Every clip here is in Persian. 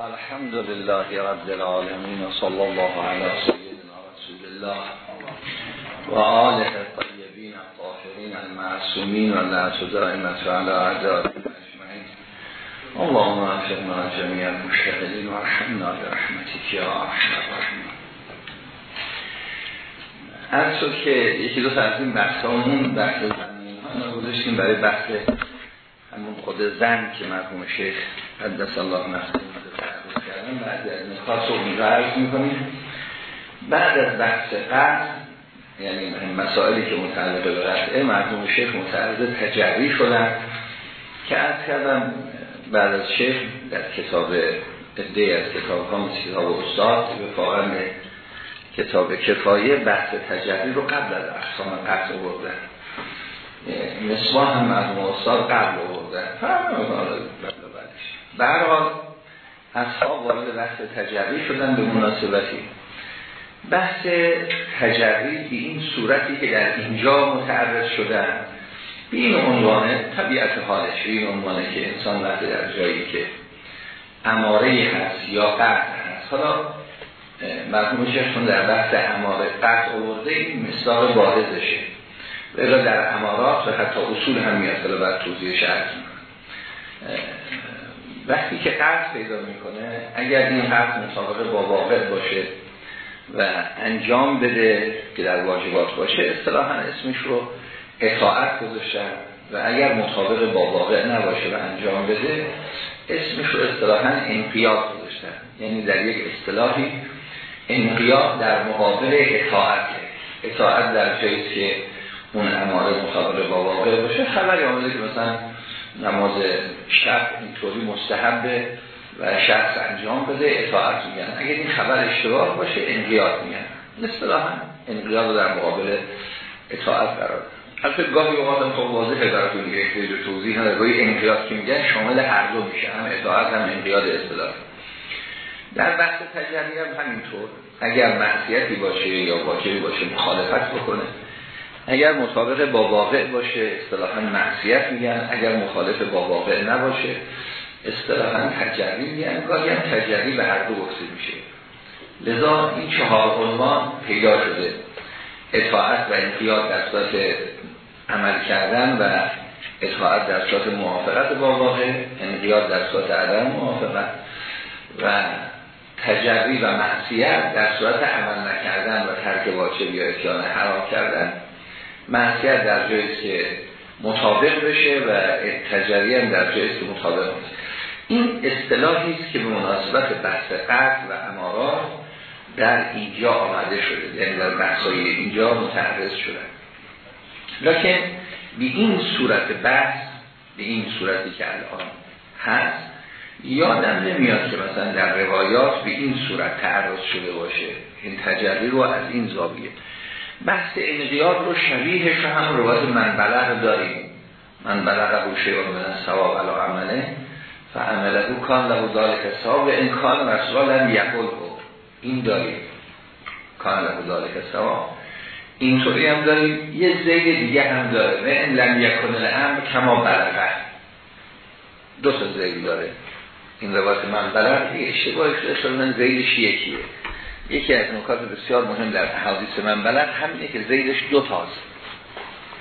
الحمد لله رب العالمين وصلى الله على سيدنا رسول الله و آله الطيبين الطاهرين المعصومين و لعنت اعدائهم اجمعین اللهم افرنا جميع المشتغلين ورحمنا برحمتك يا ارحم الراحمين از شد که یکی دو تا از این بحثامون بحث زمین ها گذاشتیم برای بحث همون خود زن که مرحوم شیخ قدس الله نفسه. کردن بعد از نکات رو اونجا می‌کنیم. بعد از بحث قرد یعنی مسائلی که متعلق به قطعه مرحوم شیخ متعرض تجری شدن که از کردم بعد از شیخ در کتاب عده از کتاب ها مثل کتاب استاد به کتاب کفایه بحث تجری رو قبل از اقسام قطع بردن نسبان هم مرحوم استاد قبل بردن برحال اصحاب وارد بحث تجری شدن به مناسبتی. بحث تجری به این صورتی که در اینجا متعرض شدن به این عنوانه طبیعت حالش به این عنوانه که انسان وقتی در جایی که اماره هست یا قرد هست. حالا مرحوم شیخ در بحث اماره قرد آورده این مصداق بارزشه و در امارات و حتی اصول هم میاد بعد توضیح شرط وقتی که قرض پیدا می‌کنه اگر این قرض مطابقه با واقع باشه و انجام بده که در واجبات باشه اصطلاحا اسمش رو اطاعت گذاشتن و اگر مطابق با واقع نباشه و انجام بده اسمش رو اصطلاحا انقیاد گذاشتن. یعنی در یک اصطلاحی انقیاد در مقابل اطاعت. اطاعت در جایی که اون اماره مطابق با واقع باشه. خبری آمده که مثلا نماز شب اینطوری مستحبه و شخص انجام بده اطاعت میگن. اگر این خبر اشتباه باشه انقیاد میگن. اصطلاحا انقیاد در مقابل اطاعت قرار البته گاهی اوقات هم خب واضحه براتون یک جو توضیح نداره. گاهی انقیاد که میگن شامل هر دو میشه. هم اطاعت هم انقیاد اصطلاح. در بحث تجربی هم همینطور. اگر معصیتی باشه یا واجبی باشه مخالفت بکنه. اگر مطابق با واقع باشه اصطلاحا معصیت میگن. اگر مخالف با واقع نباشه اصطلاحا تجری میگن. گاهی هم تجری به هر دو گفته میشه. لذا این چهار عنوان پیدا شده. اطاعت و انقیاد در صورت عمل کردن و اطاعت در صورت موافقت با واقع انقیاد در صورت عدم موافقت و تجری و معصیت در صورت عمل نکردن و ترک واجب یا اتیان حرام کردن. معصیت در جایی که مطابق بشه و تجری هم در جایی که مطابق بشه. این اصطلاحی است که به مناسبت بحث قرد و امارات در اینجا آمده شده یعنی در بحثای اینجا متعرض شده. لکن به این صورت بحث به این صورتی که الان هست یادم نمیاد که مثلا در روایات به این صورت تعرض شده باشه. این تجری رو از این زاویه. بحث انقیاد رو شبیهش هم روایت من بلغ داریم. من بلغ رو شیعان من سواب علا عمله. فعمله کان له ذالک ثواب این کان رسول لم یقل این داریم. کان له ذالک ثواب. اینطوری هم داریم. یه زید دیگه هم داره و این لم یکن الامر کما بلغه. دو تا زید داره. این روایت من بلغ اشتباهی شده من زیدش یکیه. یکی از نکات بسیار مهم در حدیث من بلد همینه که زیدش دو تاست.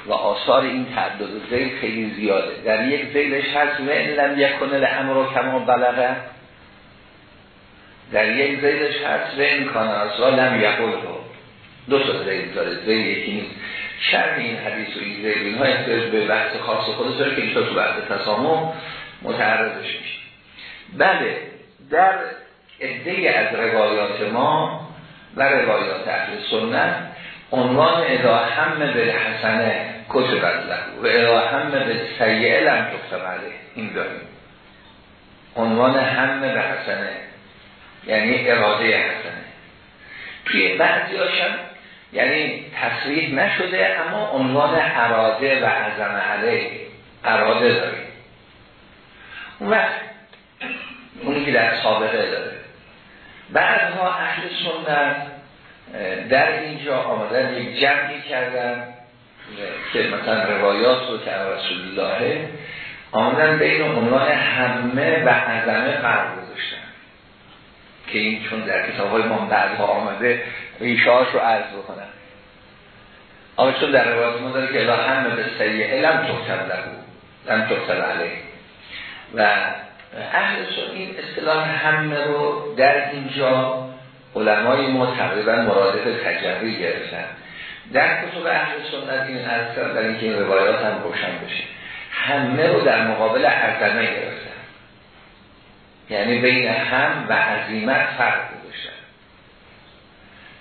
و آثار این تعدد زید خیلی زیاده. در یک زیدش هست و این لم یکن الامر کما بلغه در یک زیدش هست و این کان اصلا لم رو دو تا زید داره. زید یکی نیست. شرم این حدیث و این زید اینها احتیاج به بحث خاص خودش داره که اینطور تو بحث تسامح متعرضش میشه. بله در عده از روایات ما و روایات اهل سنت عنوان اذا هم به حسنه کتبت له و اذا هم به سیعه لم تکتب این داریم. عنوان هم به حسنه یعنی اراده حسنه. توی بعضی هاشم یعنی تصریح نشده اما عنوان اراده و عظم علیه اراده داریم. اون وقت اونی که در سابقه داره. بعدها اهل سنت در اینجا آمدن یک جمعی کردن که مثلا روایات رو که رسول الله آمدن بین عنوان همه و عظمه قرار گذاشتن. که این چون در کتاب های ما بعدها آمده ریشه رو عرض بکنم. اما چون در روایت ما داره که الا همه به سیعه لم تختر لگو لم تختر علیه. و اهل این اصطلاح همه رو در اینجا علمای ما تقریبا مرادف تجربی گرفتن. در کتب اهل سنت این عرض در اینکه این روایات هم روشن بشه. همه رو در مقابل عظمه گرفتن. یعنی بین هم و عظیمت فرق گذاشتن.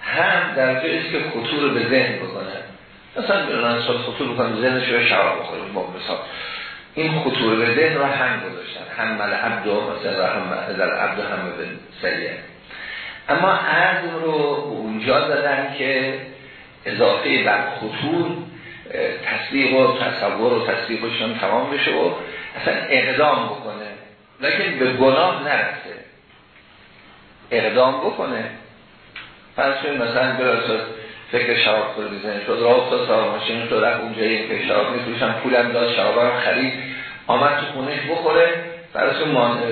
هم در جاییست که خطور به ذهن بکنه مثلا بیرون سال خطور بکنه ذهن شده شراب بخوریم مثال. این خطور به ذهن رو هم گذاشتن. هم مل عبد و مثلا هم در عبد هم به سریعه اما عزم رو اونجا دادن که اضافه بر خطور تصدیق و تصور و تصدیقشون تمام بشه و اصلا اقدام بکنه. لیکن به گناه نرسه. اقدام بکنه. پس مثلا براسد فکر شراب بزنه شد. راه تا سوار ماشین شد. رفت اونجا یک که شراب میفروشن پولم داد. شراب هم خرید. آمد تو خونش بخوره. فرسون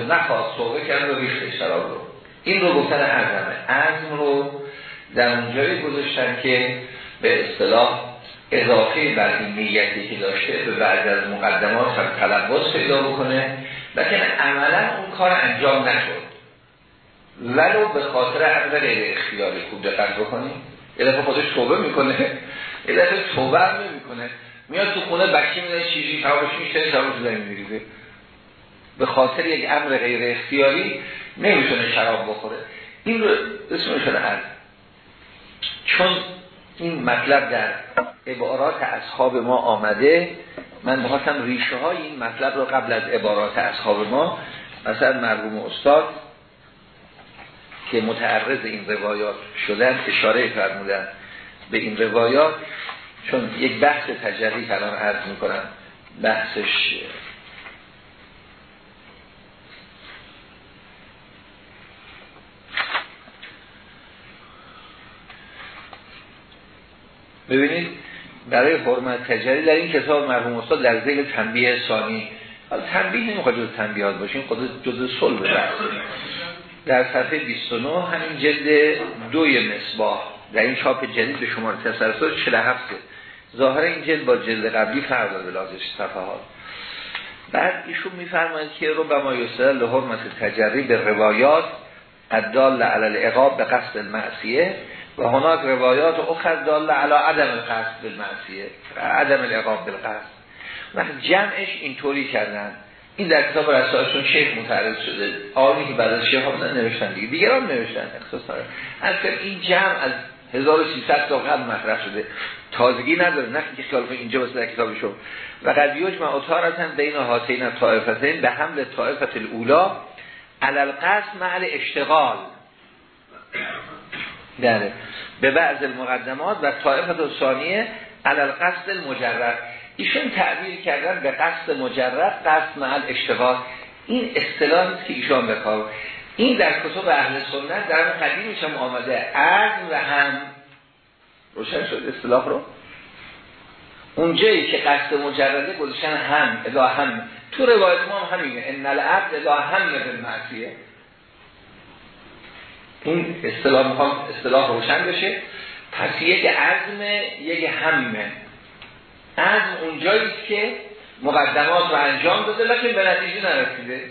نخواست. صحبه کرد و ریخت شراب رو. این رو گفتن عزمه عزم رو در اونجایی گذاشتن که به اصطلاح اضافه بر این نیتی که داشته به بعد از مقدمات هم تلباس پیدا بکنه. لیکن عملا اون کار انجام نشد. ولو به خاطر عمل غیر اختیاری خوب دقت بکنیم. یه دفعه خودش توبه می‌کنه یه دفعه توبه هم نمی‌کنه میاد تو خونه بکی میده چیزی فراموش میشه شراب زنی میریزه به خاطر یک امر غیر اختیاری نمی‌تونه شراب بخوره این رو اسمش هست چون این مطلب در عبارات اصحاب ما آمده من بخواستم ریشه های این مطلب رو قبل از عبارات اصحاب ما مثلا مرحوم استاد که متعرض این روایات شدن اشاره فرمودن به این روایات چون یک بحث تجری کلام عرض می‌کنم بحثش ببینید برای حرمت تجری در این کتاب مرحوم استاد در ذیل تنبیه ثانی حالا تنبیه نمی‌خواد جز تنبیهات باشیم خود جز صلح بحث. در صفحه 29 همین جلد دوی مصباح. در این چاپ جدید به شماره تسلسل 47 ظاهر این جلد با جلد قبلی فرق داره لازش صفحات بعد ایشون میفرماید که رو به ما یستدل لحرمت تجری به روایات الدال علی العقاب به قصد المعصیه و هناک روایات اخر دال علی عدم القصد بالمعصیه عدم العقاب بالقصد. و جمعش اینطوری کردن. این در کتاب رسالشون شیخ متعرض شده. آنی که بعد از شیخ هم نوشتن دیگه. دیگران نوشتن اختصارا از این جمع از 1300 تا قبل مطرح شده. تازگی نداره. نه که خیال اینجا واسه در کتابشون و قد یجمع اتارتن بین هاتین طائفتین به حمل طائفت الاولا علل قصد محل اشتغال داره به بعض المقدمات و طائفت ثانیه علل قصد المجرد. ایشون تعبیر کردن به قصد مجرد قصد محل اشتغال این اصطلاحی که ایشون بکار این در کتب اهل سنت در قدیمش هم آمده. عزم و هم. روشن شد اصطلاح رو؟ اونجایی که قصد مجرده گذاشتن هم ادا هم. تو روایت ما هم همینه. ان العبد ادا هم به این اصطلاح می‌خوام اصطلاح روشن بشه. پس یک عزم یک همه. عزم اونجایی که مقدمات رو انجام داده لیکن به نتیجه نرسیده.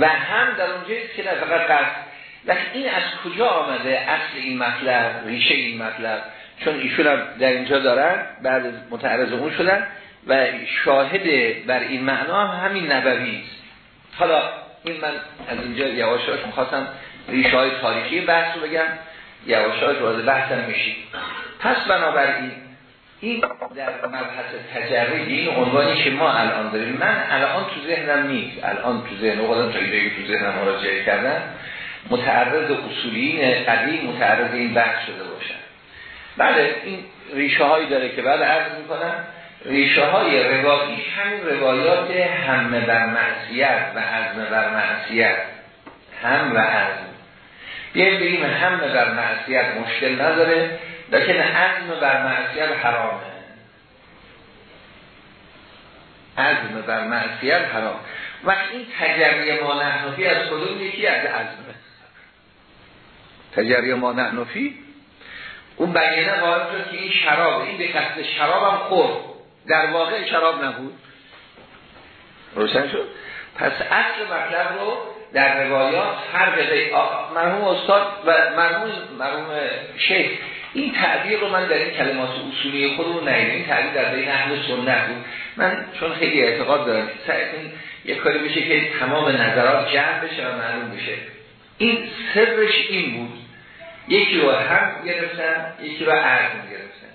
و هم در اونجایی که نه فقط قصد. لیکن این از کجا آمده؟ اصل این مطلب ریشه این مطلب؟ چون ایشون هم در اینجا دارن بعد متعرض اون شدن. و شاهد بر این معنا همین نبوی است. حالا این من از اینجا یواشاش می‌خواستم ریشه های تاریخی بحث رو بگم. یواشاش وارد بحثم میشیم پس بنابراین این در مبحث تجربه این عنوانی که ما الان داریم من الان تو ذهنم نیست. الان تو ذهن خودم تا تو ذهنم مراجعه کردن متعرض اصولین قدیم متعرض این بحث شده باشن بله این ریشه هایی داره که بعد عرض می‌کنم ریشه های رواییش همین روایات همه بر معصیت و عزم بر معصیت. هم و عزم. بیاییم بگیم همه بر معصیت مشکل نداره. لیکن عزم بر معصیت حرامه. عزم بر معصیت حرام. و این تجربه ما نحنفی از کدوم یکی؟ از عزمه تجری ما نحنفی؟ اون بیانه قائل شد که این شراب این به قصد شراب هم خورد. در واقع شراب نبود. روشن شد؟ پس اصل مطلب رو در روایات هر به مرحوم استاد و مرحوم مرحوم شیخ این تعبیر رو من در این کلمات اصولی خودمون نهید این تعبیر در بین اهل سنت بود. من چون خیلی اعتقاد دارم سعی یک کاری بشه که تمام نظرات جمع بشه و معلوم بشه. این سرش این بود. یکی رو هم گرفتن یکی رو عرض گرفتن.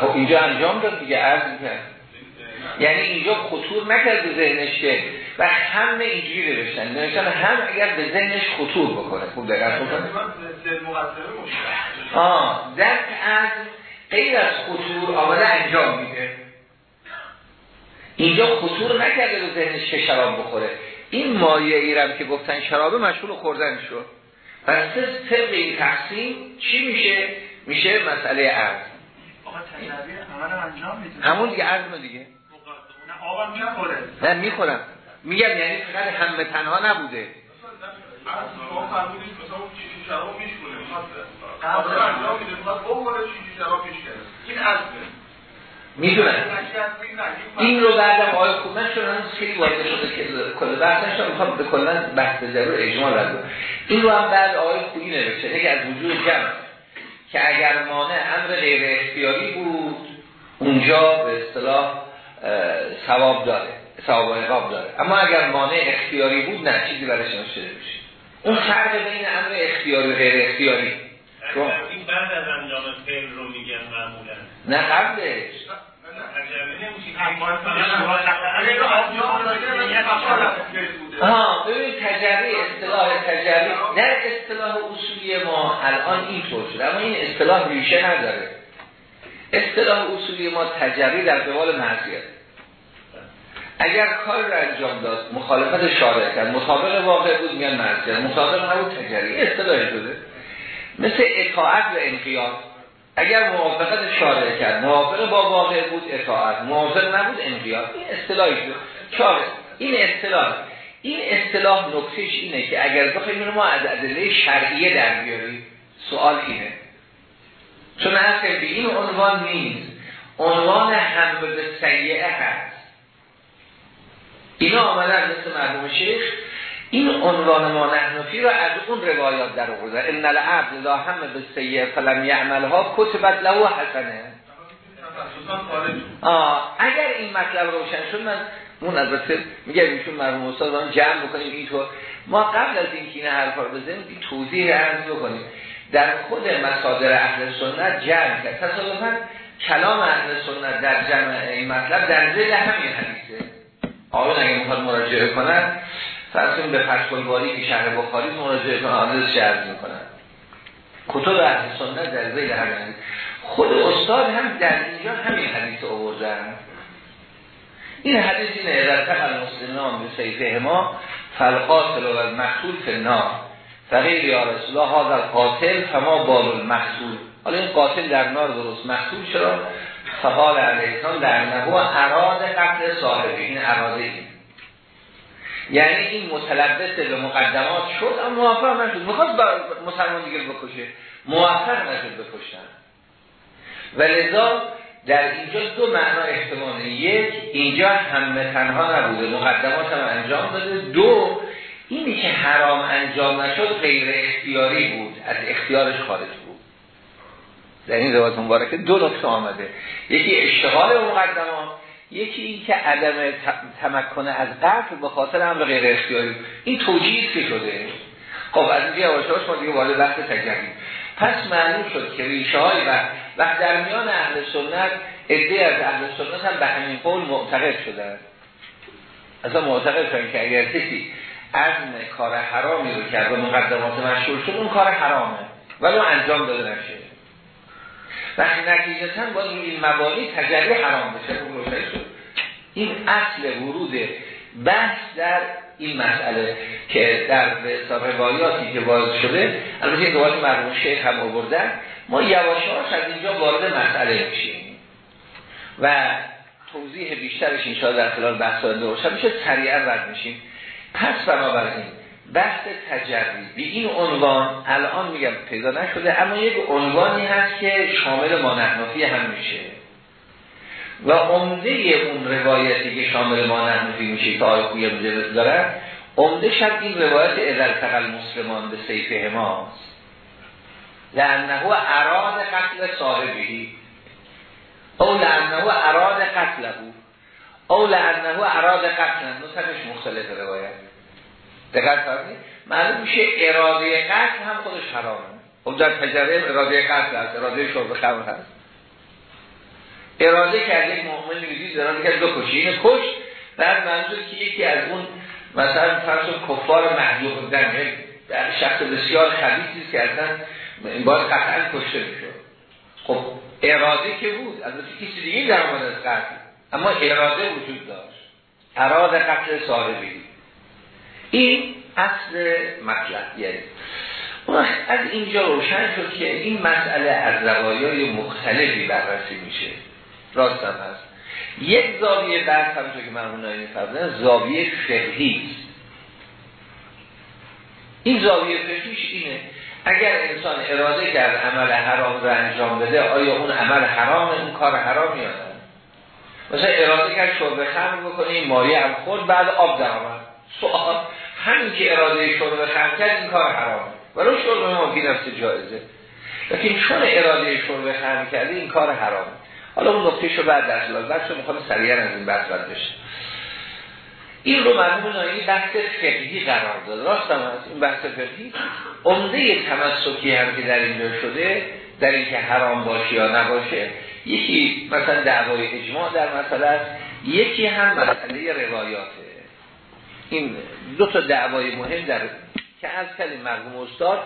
خب اینجا انجام داد دیگه عرض کرد یعنی اینجا خطور نکرد به ذهنش که و همه اینجوری نوشتن. نوشتن هم اگر به ذهنش خطور بکنه. خوب دقت بکنه. آه درک از غیر از خطور آمده انجام میده. اینجا خطور نکرده به ذهنش که شراب بخوره. این مایه ایرم که گفتن شرابه مشغول خوردن شد. پس طبق این تقسیم چی میشه؟ میشه مسئله عرض. همون دیگه عرض دیگه. نه می‌خورم. میگم یعنی فقط همه تنها نبوده. می‌دونم. این رو بعدم آقای خوب من شدن خیلی وارد شده که کل بحثش رو می‌خوام به کلن بحث ضرور اجمال رو این رو هم بعد آقای خوبی نوشته. که از وجود جمع که اگر مانع امر غیر اختیاری بود اونجا به اصطلاح ثواب داره. ثواب و داره. اما اگر مانع اختیاری بود نه چیزی برش نشده بشه اون فرق بین امر اختیاری و غیر اختیاری. این بعد از انجام فعل رو میگن معمولا. نه قبلش. ها ببین تجربه اصطلاح تجربه. در اصطلاح اصولی ما الان این طور شده اما این اصطلاح ریشه نداره. اصطلاح اصولی ما تجری در قبال معصیت. اگر کار را انجام داد مخالفت شارع کرد مطابق واقع بود میان معصیت مطابق نبود تجری اصطلاح شده. مثل اطاعت و انقیاد. اگر موافقت شارع کرد موافق با واقع بود اطاعت. موافق نبود انقیاد. این اصطلاحی شده. چاره. این اصطلاح. این اصطلاح نکتهش اینه که اگر بخوایم ما از ادله شرعیه در بیاریم سوال اینه. چون اصلا به این عنوان نیست. عنوان هم به سیعه هست. اینا آمدن مثل مرحوم شیخ. این عنوان ما نحنفی رو از اون روایات در آورده ان العبد لا هم به سیعه فلم یعملها کتبت له حسنه. آه اگر این مطلب روشن شد من اون البته میگم ایشون مرحوم استاد جمع بکنیم اینطور. ما قبل از اینکه این حرفا رو بزنیم توضیح عرض بکنیم. در خود مصادر اهل سنت جمع کرد. تصادفا کلام اهل سنت در جمع این مطلب در زیر همین حدیثه. آقایون اگه می‌خواد مراجعه کنن فرسون به فتح که شهر بخاری مراجعه کنن آنه شرط می‌کنن. کتب اهل سنت در زیر همین خود استاد هم در اینجا همین حدیث آوردن. این حدیث اینه در تقل مسلمان به سیفه ما فالقاتل و مقتول فنار فقیل یا رسول الله قاتل فما بال المحصول حالا این قاتل در نار درست محصول چرا؟ فقال علیهان در نبو اراد قتل صاحبی. این اراده یعنی این متلبس به مقدمات شد اما موافق نشد. می‌خواد مسلمان دیگر بکشه. موفق نشد بکشتن و لذا در اینجا دو معنا احتماله. یک اینجا همه تنها نبوده. مقدمات هم انجام داده. دو اینی که حرام انجام نشد غیر اختیاری بود. از اختیارش خارج بود. در این روایت مبارکه دو نکته آمده. یکی اشتغال مقدمات یکی این که عدم تمکن از قتل به خاطر امر غیر اختیاری. این توجیه که شده. خب از اینجا یواش ما دیگه وارد بحث تجربی پس معلوم شد که ریشه های و در میان اهل سنت عده از اهل سنت هم به همین قول معتقد شدن اصلا معتقد شدن که اگر کسی عزم کار حرامی رو کرد و مقدمات مشهور شد اون کار حرامه. ولو انجام داده نشه. وقتی نتیجتا باید این مبانی تجلی حرام بشه اون شد. این اصل ورود بحث در این مسئله که در روایاتی که باز شده البته این روایات مرموم شیخ هم آوردن ما یواشاش از اینجا وارد مسئله میشیم. و توضیح بیشترش انشاءالله در خلال بحث روشن میشه سریعا رد میشیم. پس بنابراین بحث تجربی. به این عنوان الان میگم پیدا نشده اما یک عنوانی هست که شامل مانحنفی هم میشه. و عمده اون روایتی که شامل مانحنفی میشه که آی خوی مجلس دارن عمده شد این روایت ادل تقل مسلمان به سیف هماست لعنه اراد قتل صاحبی او لعنه اراد قتله. او لعنه اراد قتل نوتنش مختلف روایت. دقیق فرمید معلوم میشه اراده قتل هم خودش حرامه. خب در تجربه اراده قتل هست اراده شرب خمر هست. اراده کرد یک مؤمن میگید اراده کرد دو کشی اینه کش بعد منظور که یکی از اون مثلا فرض کفار محجوب در در شخص بسیار خبیثی که اصلا باید قطعا کشته می‌شد خب اراده که بود از کسی دیگه در از قتل. اما اراده وجود داشت. اراده قتل صاحبی. این اصل مطلب یعنی از اینجا روشن شد که این مسئله از زوایای مختلفی بررسی میشه. راست هم هست. یک زاویه بحث همونطور که مرمون میفرمودن زاویه فقهی. این زاویه فقهیش اینه اگر انسان اراده کرد عمل حرام رو انجام بده آیا اون عمل حرام اون کار حرام یا مثلا اراده کرد شرب خمر بکنه این مایه هم خود بعد آب در آمد سوال. همین که اراده شرب خمر کرد این کار حرامه ولو شرب ما فی نفس جایزه. لیکن چون اراده شرب خمر کرده این کار حرامه حالا اون نقطه شو بعد در خلال بحث می‌خوام سریعا از این بحث بد بشه این رو مرمون نایی بحث فقهی قرار داد راست هم هست. این بحث فقهی عمده تمسکی هم که در اینجا شده در اینکه حرام باشه یا نباشه یکی مثلا دعوای اجماع در مسئله یکی هم مسئله روایاته. این دو تا دعوای مهم در که از کلیم مرحوم استاد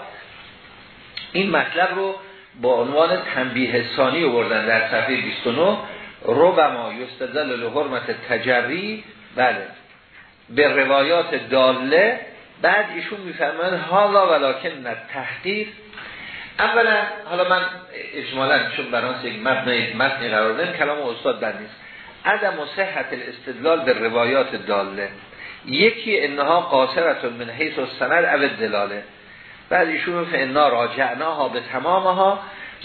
این مطلب رو با عنوان تنبیه ثانی آوردن در صفحه 29 ربما یستدل لحرمت تجری. بله. به روایات داله بعد ایشون میفرمان حالا ولکن تحقیق اولا حالا من اجمالا چون برانس یک مبنی متنی قرار دارم کلام استاد بر نیست. عدم و صحت الاستدلال به روایات داله. یکی انها قاصرتون من حیث و سند او دلاله بعد ایشون فانا راجعناها به تمامها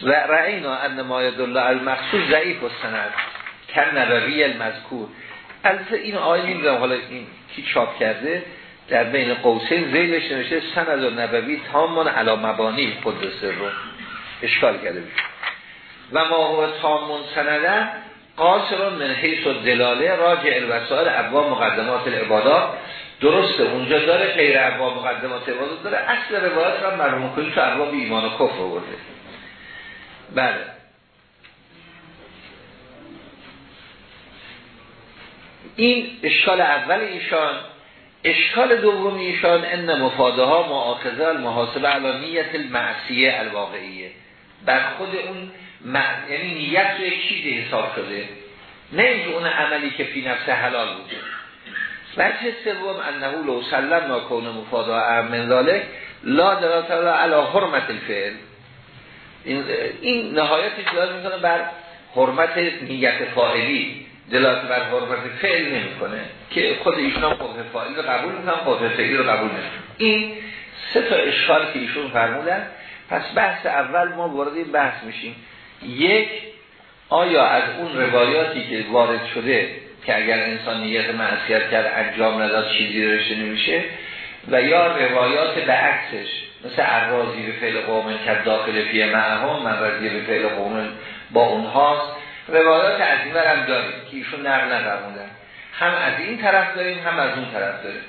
و رعینا ان ما یدل المخصوص ضعیف و سند کن نبوی المذکور. البته این آیه نمی‌دونم حالا این کی چاپ کرده. در بین قوسین زیلش نوشته سند و نبوی تامان علا مبانی قدس رو. اشکال کرده. بشه و ما هو تامون سندن قاصر من حیث و دلاله راجع الوسائل ابواب مقدمات العبادات درسته اونجا داره غیر ابواب مقدمات عبادات داره اصل روایت را مرموم کنید تو ابواب ایمان و کفر برده بله. این اشکال اول ایشان اشکال دوم ایشان ان مفاده ها معاخذه المحاسبه المعصیه الواقعیه. بر خود اون یعنی نیت رو یک چیزی حساب شده؟ نه اینکه اون عملی که فی نفس حلال بوده. وجه سوم انه لو سلم ناکون مفاده من ذالک لا دلالت علی حرمت الفعل. این, این نهایت دلالت می‌کنه بر حرمت نیت فاعلی. دلالت بر حرمت فعل نمی‌کنه. که خود ایشون هم قوه فاعلی رو قبول می‌کنن قوه فعلی رو قبول نمی‌کنن این سه تا اشکال که ایشون فرمودن. پس بحث اول ما وارد بحث میشیم. یک آیا از اون روایاتی که وارد شده که اگر انسان نیت معصیت کرد انجام نداد چیزی رشته نمیشه؟ و یا روایات به عکسش مثل عرازی به فعل قومن که داخل فیه معهم من رضی به فعل قومن با اونهاست. روایات از این هم داریم که ایشون نقل نقرموندن هم از این طرف داریم هم از اون طرف داریم.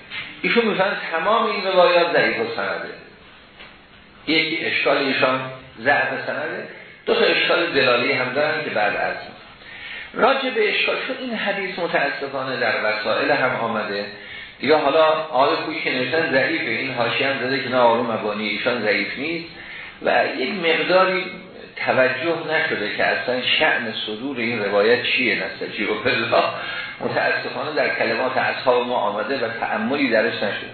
ایشون می‌فهمن تمام این روایات ضعیف و سنده یکی اشکال ایشان ضعف سنده دو تا اشکال دلالی هم دارن که بعد از راجع به اشکال شد این حدیث متاسفانه در وسائل هم آمده دیگه حالا آقای کوی که نوشتن ضعیفه این حاشیه هم داده که نه آروم مبانی ایشان ضعیف نیست. و یک مقداری توجه نشده که اصلا شعن صدور این روایت چیه نستجی و الله متاسفانه در کلمات اصحاب ما آمده و تعملی درش نشده.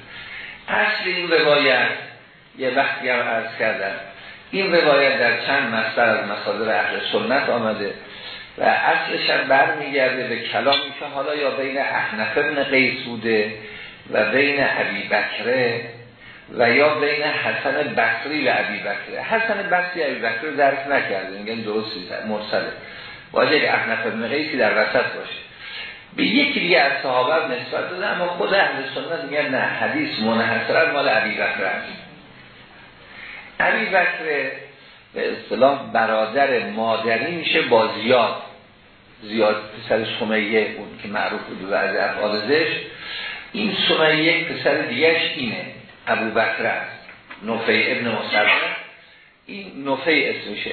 اصل این روایت یه وقتی هم عرض کردن این روایت در چند مصدر از مصادر اهل سنت آمده و اصلش هم برمیگرده به کلامی که حالا یا بین احنف ابن قیس بوده و بین عبی بکره و یا بین حسن بصری و عبی بکره حسن بصری عبی بکره درک نکرده میگن درستی مرسله. یک احنف ابن قیسی در وسط باشه. به یکی دیگه از صحابه نسبت داده اما خود اهل سنت میگن نه حدیث منحصرا مال عبی بکره است. عبی بکره به اصطلاح برادر مادری میشه با زیاد. زیاد پسر سمیه اون که معروف بود و از افعال این سمیه پسر دیگهش اینه ابو بکر است. نفی ابن مصرف این نفی اسمشه.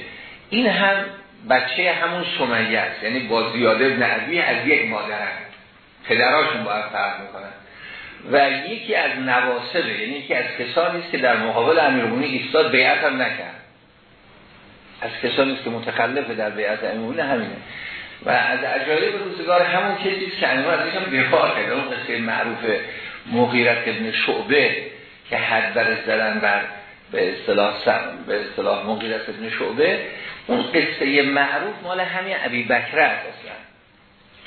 این هم بچه همون سمیه است. یعنی با زیاد ابن عبی از یک مادر هم پدراشون باید فرق می‌کنن. و یکی از نواسبه یعنی یکی از کسانی است که در مقابل امیرمونی ایستاد بیعت هم نکرد. از کسانی است که متخلف در بیعت امیرمونی همینه. و از عجایب روزگار همون کسی که انوار ازش هم دفاع کرده. اون قصه معروف مغیرت ابن شعبه که حد بر زدن بر به اصطلاح به اصطلاح مغیرت ابن شعبه. اون قصه معروف مال همین ابی بکره است اصلا.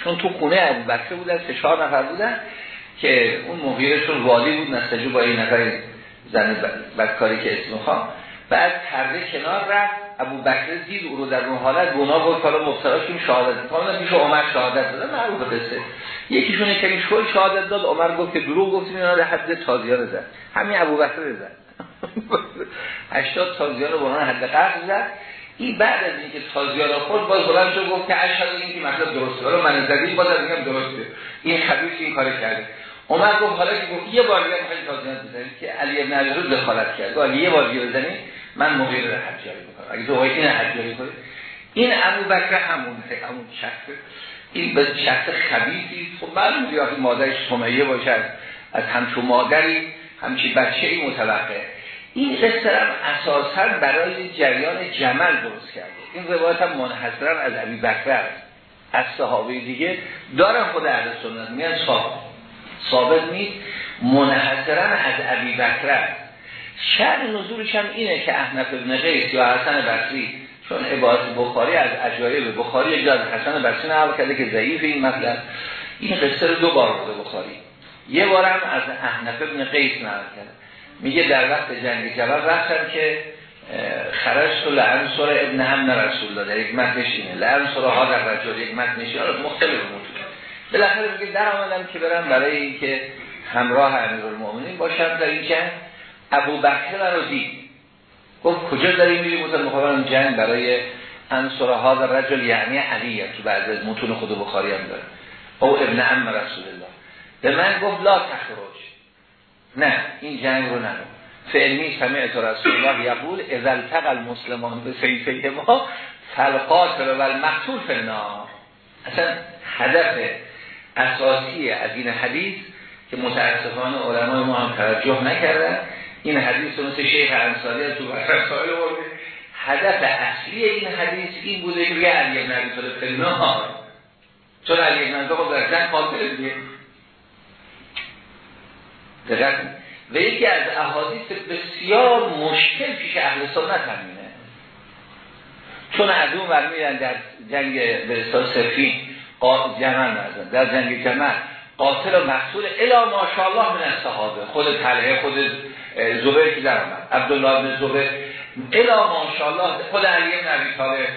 چون تو خونه ابی بکره بودن سه چهار نفر بودن. که اون مغیرشون والی بود نستجو با این نفر زن بدکاری که اسم خواه بعد پرده کنار رفت ابو بکر دید او رو در اون حالت گناه بود کالا مبتلا شیم شهادت. کاملا پیش عمر شهادت داده معروف قصه یکیشون که شوی شهادت داد عمر گفت که دروغ گفتیم اینا در حد تازیان زد. همین ابو بکر زد. 80 تازیان رو به حد قرض زد. این بعد از اینکه تازیان خود باز بلند شد گفت که اشهد این که مطلب درسته. ولی من زدی باز میگم درسته. این خبیث این کار کرده. عمر گفت حالا که گفت یه بار دیگه می‌خواید که علی ابن ابی رو دخالت کرد. گفت یه بار دیگه بزنید من مغیر رو حجاری می‌کنم. اگه تو این حجاری کنید این ابو بکر همون همون شخص. این به شخص خبیثی. خب معلوم دیگه مادرش سمیه باشد از همچو مادری همچی بچه ای متوقع. این قصه هم اساسا برای جریان جمل درست کرده این روایت هم منحصرا از ابی بکر است. از صحابه دیگه. دارن خود اهل سنت میگن ثابت ثابت نیست. منحصرا از ابی بکر. شعر نزولش هم اینه که احنف ابن قیس یا حسن بصری چون عبارت بخاری از عجایب بخاری یک از حسن بصری نقل کرده که ضعیف این مطلب. این قصه رو دو بار بوده بخاری. یه بارم از احنف ابن قیس نقل کرده. میگه در وقت جنگ جبل رفتم که خرج تو لعن سور ابن هم رسول داده. یک متنش اینه. لعن سور ها در رجل یک متنش مختلف موجود بالاخره میگه در آمدم که برم برای اینکه همراه امیرالمومنین باشم. در این جنگ ابو بکر رو دید. گفت کجا داری میری گفتم مخابرم جنگ برای انصر ها رجل یعنی علیه تو بعد از متون خود بخاری هم داره. او ابن ام رسول الله. به من گفت لا تخرج. نه این جنگ رو نرو فعلمی سمعت رسول الله یقول اذا التقى المسلمان به سیفه ما فالقاتل و المقتول فنا اصلا هدف اساسی از این حدیث که متاسفانه علمای ما هم توجه نکردن. این حدیث مثل شیخ انصاری تو رسائل ورده هدف اصلی این حدیث این بوده که یه علی ابن فنار چون علی ابن ابی طالب در زن قاتل دیگه. دقیق و یکی از احادیث بسیار مشکل پیش اهل سنت همینه چون از اون برمیدن در جنگ به سفین جمل در جنگ جمل قاتل و مقتول الا ماشاءالله من صحابه خود طلحه خود زبیر که در آمد. عبدالله بن زبیر. الا ماشاءالله. خود علی بن ابی طالب.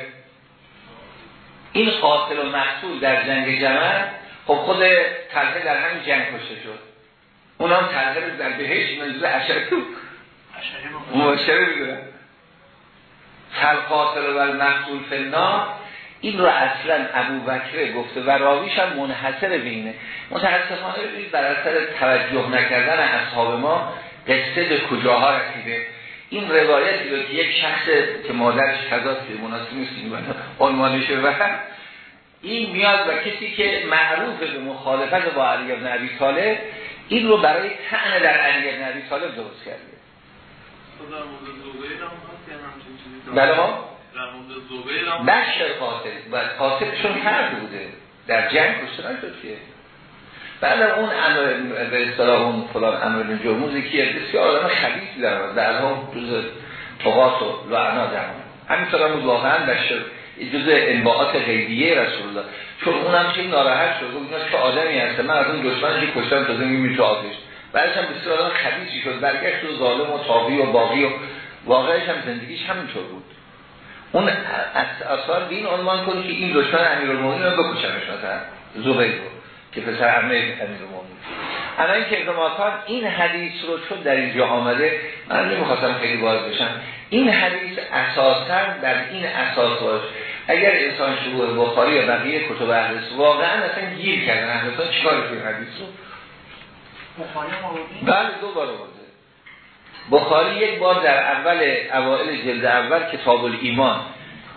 این قاتل و مقتول در جنگ جمل خب خود طلحه در همین جنگ کشته شد. اونم طلحه در بهش منزل عشره مباشره می‌دونن فل قاتل و المقتول فنار این رو اصلا ابو بکره گفته و راویش هم منحصر بینه متاسفانه ببینید بر اثر توجه نکردن اصحاب ما قصه به کجاها رسیده. این روایتی رو که یک شخص که مادرش کذاست مناسب نیست عنوانش و این میاد و کسی که معروف به مخالفت با علی ابن طالب این رو برای تن در علی ابن طالب درست کرده. بله بشر قاتل و قاتلشون کرد بوده. در جنگ کشته نشد که. بعد اون امر به اصطلاح اون فلان امر جرموزی که بسیار آدم خبیثی در در هم جز طغات و لعنا در همین طور بود واقعا بشر جز انباعات غیبیه رسول الله چون اونم چه ناراحت شد. گفت چه آدمی هست من از اون دشمنی که کشتم تازه میمی تو آتش. بعدش هم بسیار آدم خبیثی شد. برگشت و ظالم و تاقی و باقی و واقعش هم زندگیش همینطور بود. اون اصلا دین عنوان کنی که این دشمن امیرالمومنین رو بکشمش مثلا. زبیر رو که پسر عمه امیرالمومنین. الان که اقدامات این حدیث رو چون در اینجا آمده من نمی‌خواستم خیلی باز بشم. این حدیث اساسا در این اساس باش اگر انسان شروع بخاری یا بقیه کتب اهل واقعا اصلا گیر کردن اهل چیکار این حدیث رو؟ بله دو بار آورده بخاری یک بار در اول اوائل جلد اول کتاب ایمان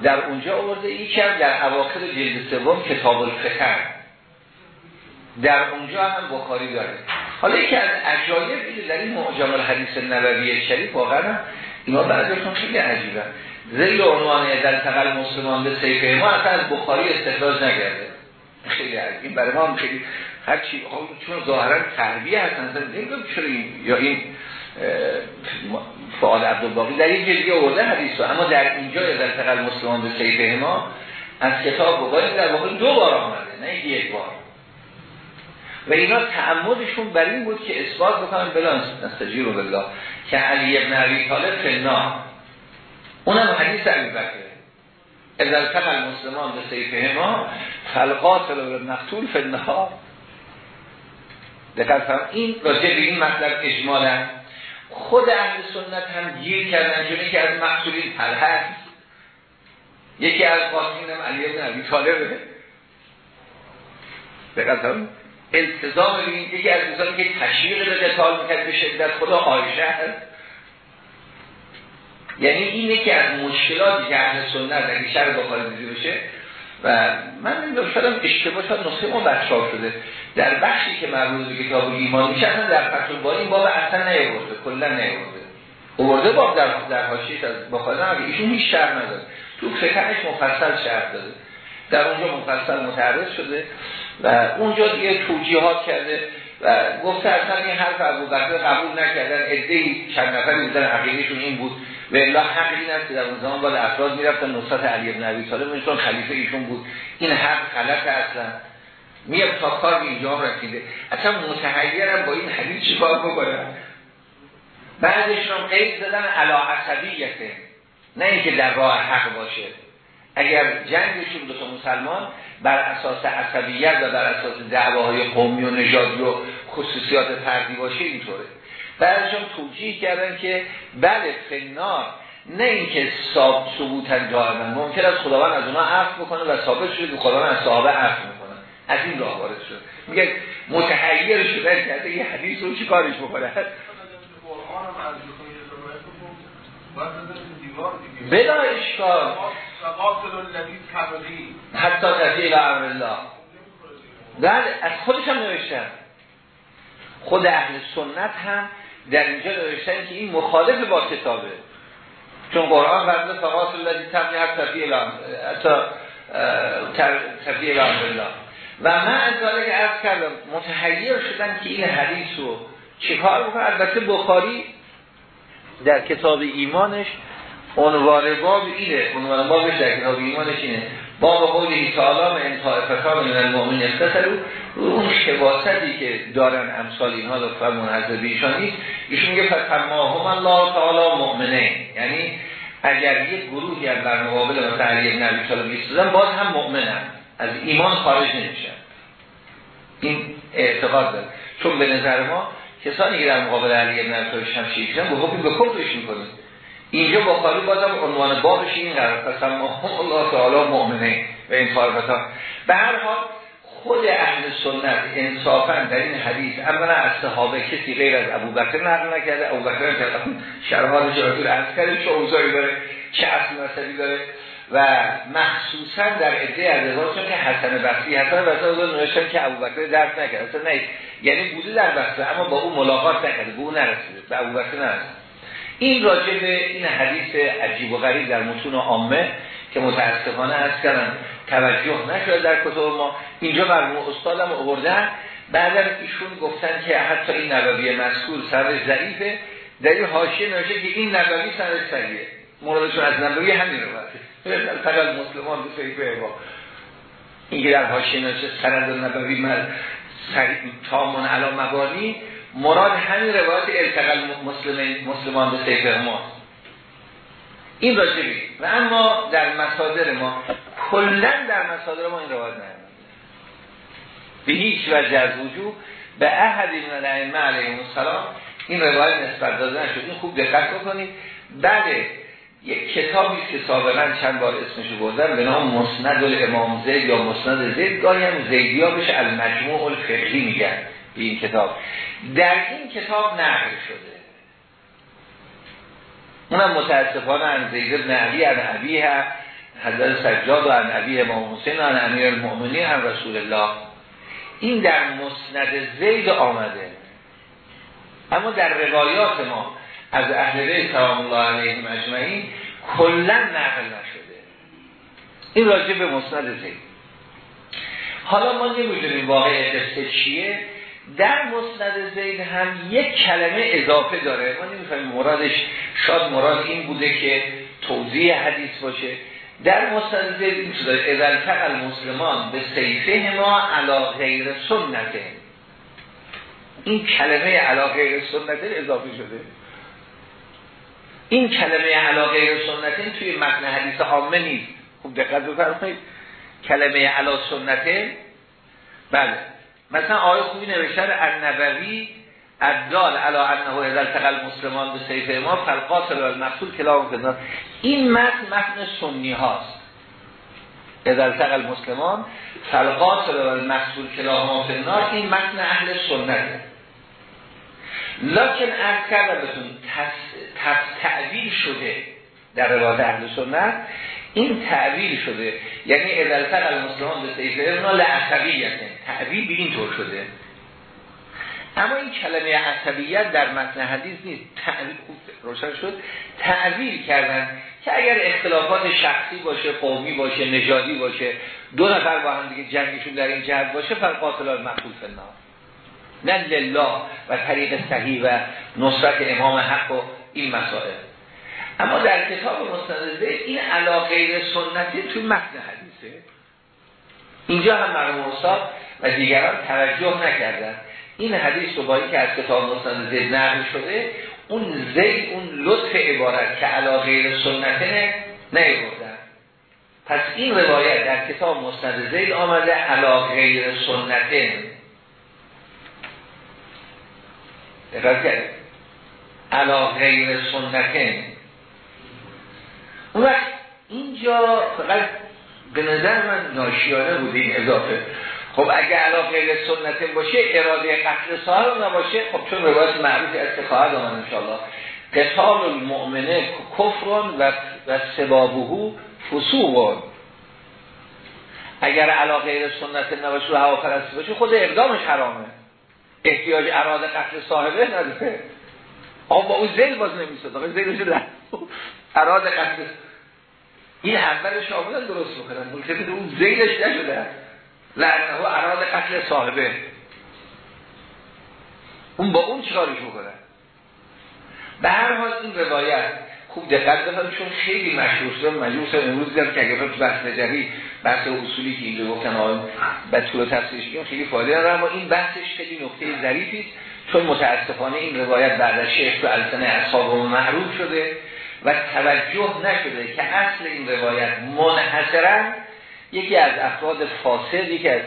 در اونجا آورده یکی هم در اواخر جلد سوم کتاب الفقه در اونجا هم بخاری داره. حالا یکی از عجایب در این معجم الحدیث نبوی شریف واقعا اینا بعضیشون خیلی عجیبه. زیل عنوان در تقل مسلمان به سیفه ما اصلا از بخاری استخراج نگرده. خیلی عجیب. برای ما هم خیلی هر چی چون ظاهرا تربیه هستن نمی‌دونم چرا این یا این فعال عبدالباقی در یک جلگی آورده حدیث اما در اینجا یا در تقل مسلمان به سیفه ما از کتاب بخاری در واقع دو بار آمده نه یک بار. و اینا تعمدشون بر این بود که اثبات بکنن بلا نستجیر و بالله که علی ابن عبی طالب فنا اونم حدیث علی بکره از تقل مسلمان به سیفه ما فلقاتل و مقتول فنها دقیق فهم این راجع به این مطلب اجمالا خود اهل سنت هم گیر کردن چون که از مقتولین حل هست یکی از قاسمین هم علی ابن عبی طالبه. دقیق فهم التزام ببین یکی از کسانی که تشویق به قتال می‌کرد به شدت خدا آیشه هست یعنی اینه که از مشکلاتی که اهل سنت اگه شر بخاری بشه و من نمی‌دونم شدم اشتباه شد نسخه ما بچه‌ها شده. در بخشی که مربوط به کتاب ایمان میشه اصلا در فتح با این باب اصلا نیورده کلا نیورده اورده باب در در حاشیه از بخاری نه ایشون هیچ شرح نداره. تو فقهش مفصل شرح داده. در اونجا مفصل متعرض شده و اونجا دیگه توجیهات کرده و گفته اصلا این حرف ابو بکر قبول نکردن ادعی چند نفری بودن عقیدهشون این بود. و الا حق این است که در اون زمان باید افراد می‌رفتن نصرت علی ابن ابی طالب خلیفه ایشون بود. این حق غلط اصلا. میاد تا کار اینجا رسیده. اصلا متحیرم با این حدیث چیکار بکنن بعدشون قید زدن علا عصبیته. نه اینکه در راه حق باشه. اگر جنگشون دو تا مسلمان بر اساس عصبیت و بر اساس دعواهای قومی و نژادی و خصوصیات فردی باشه اینطوره. بعدشون توجیه کردن که بله فنار نه اینکه ثابت ثبوتا دائما. ممکن است خداوند از اونها عفو بکنه و ثابت شده که خداوند از صحابه عفو از این راه وارد شد میگه متحیر شده کرده یه حدیث رو چیکارش بکنه بلا اشکال حتی تفیل امر الله بعد از خودش هم نوشتن خود اهل سنت هم در اینجا نوشتن که این مخالف با کتابه چون قرآن فرمود فقات الذی تبنی حتی تفیل امر الله و من از که عرض کردم متحیر شدن که این حدیث رو چیکار بکنه البته بخاری در کتاب ایمانش عنوان باب اینه عنوان بابش در کتاب ایمانش اینه. باب قولی تعالی من طائفتان من المؤمنین اختصروا اون شباستی که دارن امثال اینها لطفا منحضر ایشان نیست. ایشون میگه فتما هم الله تعالی مؤمنه یعنی اگر یک گروهی هم در مقابل مثلا علی ابن ایستادن باز هم مؤمنن. از ایمان خارج نمیشن این اعتقاد داره. چون به نظر ما کسانی که در مقابل علی ابن ابی شمشیر کشن به حکم به کفرش می‌کنید اینجا بخاری بازم عنوان بابش این قرار قسم الله تعالی مؤمنه و این طایفتا به هر حال خود اهل سنت انصافا در این حدیث اولا از صحابه کسی غیر از ابو بکر نقل نکرده. ابو بکر شرحال جراتور از کرده چه اوضاعی داره چه اصل مذهبی داره. و مخصوصا در عده از چون که حسن بصری حسن بصری نوشتن که ابو بکر درک نکرد. اصلا نه یعنی بوده در بصره اما با او ملاقات نکرده به او نرسیده به ابو بکر نرسیده این راجع به این حدیث عجیب و غریب در متون عامه که متاسفانه از کردن توجه نشده در کتب ما. اینجا مرموم استادم آوردن بعدا ایشون گفتن که حتی این نبوی مذکور سرش ضعیفه. در این حاشیه نوشته که این نبوی سرش صحیحه. مرادشون از نبوی همین رو فقط مسلمان به صحیفه با این در حاشیه نوشته سند نبوی مر تامون علا مبانی. مراد همین روایت التقل مسلمان به سیف ما این راجبی و اما در مصادر ما کلا در مصادر ما این روایت نیامده به هیچ وجه از وجود به احدی من علیهم السلام این روایت نسبت داده نشد. این خوب دقت بکنید. بله یک کتابی که سابقا چند بار اسمشو بردن به نام مسند الامام زید یا مسند زید. گاهی هم زیدی ها بشه المجموع الفقهی میگن به این کتاب. در این کتاب نقل شده. اونم متاسفانه عن زید ابن علی عن عبیه حضرت سجاد و عن عبی امام حسین و عن امیر المؤمنین عن رسول الله. این در مسند زید آمده. اما در روایات ما از اهل بیت سلام الله علیهم اجمعین کلا نقل نشده. این راجع به مسند زید. حالا ما نمی‌دونیم واقع قصه چیه. در مسند زید هم یک کلمه اضافه داره. ما نمی‌فهمیم مرادش. شاید مراد این بوده که توضیح حدیث باشه. در مسند زید این شده اذا المسلمان به سیفه ما علا غیر سنته. این کلمه علا غیر سنته اضافه شده. این کلمه علا غیر سنته توی متن حدیث عامه نیست. خوب دقت بفرمایید. کلمه علا سنته بله. مثلا آیه خوبی نوشتن النبوی ادال علا انه اذا التقى المسلمان به سیف ما فالقاتل و المقتول کلام این متن متن سنی هاست. اذا التقى المسلمان و المقتول کلام فنار این متن اهل سنته. لکن ارز کردم تعویل شده در روایت اهل سنت این تعویل شده یعنی ادالتر المسلمان به سیف ابنا لعصبیت تعویل به این طور شده. اما این کلمه عصبیت در متن حدیث نیست تعویل روشن شد. تعویل کردن که اگر اختلافات شخصی باشه قومی باشه نژادی باشه دو نفر با هم دیگه جنگشون در این جهت باشه فر قاتلان فنار نه لله و طریق صحیح و نصرت امام حق و این مسائل. اما در کتاب مستند این علاقه غیر سنتی توی متن حدیثه. اینجا هم مرموم استاد و دیگران توجه نکردن. این حدیث رو با که از کتاب مستند زید نقل شده اون زید اون لطف عبارت که علاقه غیر سنته نیوردن پس این روایت در کتاب مستند زید آمده علاقه غیر سنته. دقیق کرد علا غیر سنته اون وقت اینجا فقط به نظر من ناشیانه بود این اضافه. خب اگه علا غیر سنته باشه اراده قتل صاحب نباشه خب چون روایت معروف از خواهد آمد انشاءالله. قتال المؤمنه کفران و, و سبابهو فسوقان اگر علا غیر سنت نباشه و هوا پرستی باشه خود اقدامش حرامه. احتیاج اراده قتل صاحبه نداره. آن با اون زیل باز نمیسد آقای زیلش در اراده قتل. این اولش آمدن درست بکنن ملتفت اون زیلش نشده. لعنه اراده قتل صاحبه. اون با اون چیکارش بکنن به هر حال این روایت خوب دقت بکنید چون خیلی مشهور شده. مجلس امروز دیدم که اگر بحث نجری بحث اصولی که اینجا گفتن آقای به طول تفسیرش خیلی فایده داره اما این بحثش خیلی نکته ظریفی چون متاسفانه این روایت بعد از شیخ تو السنه اصحاب معروف شده و توجه نشده که اصل این روایت منحصرا یکی از افراد فاسد یکی از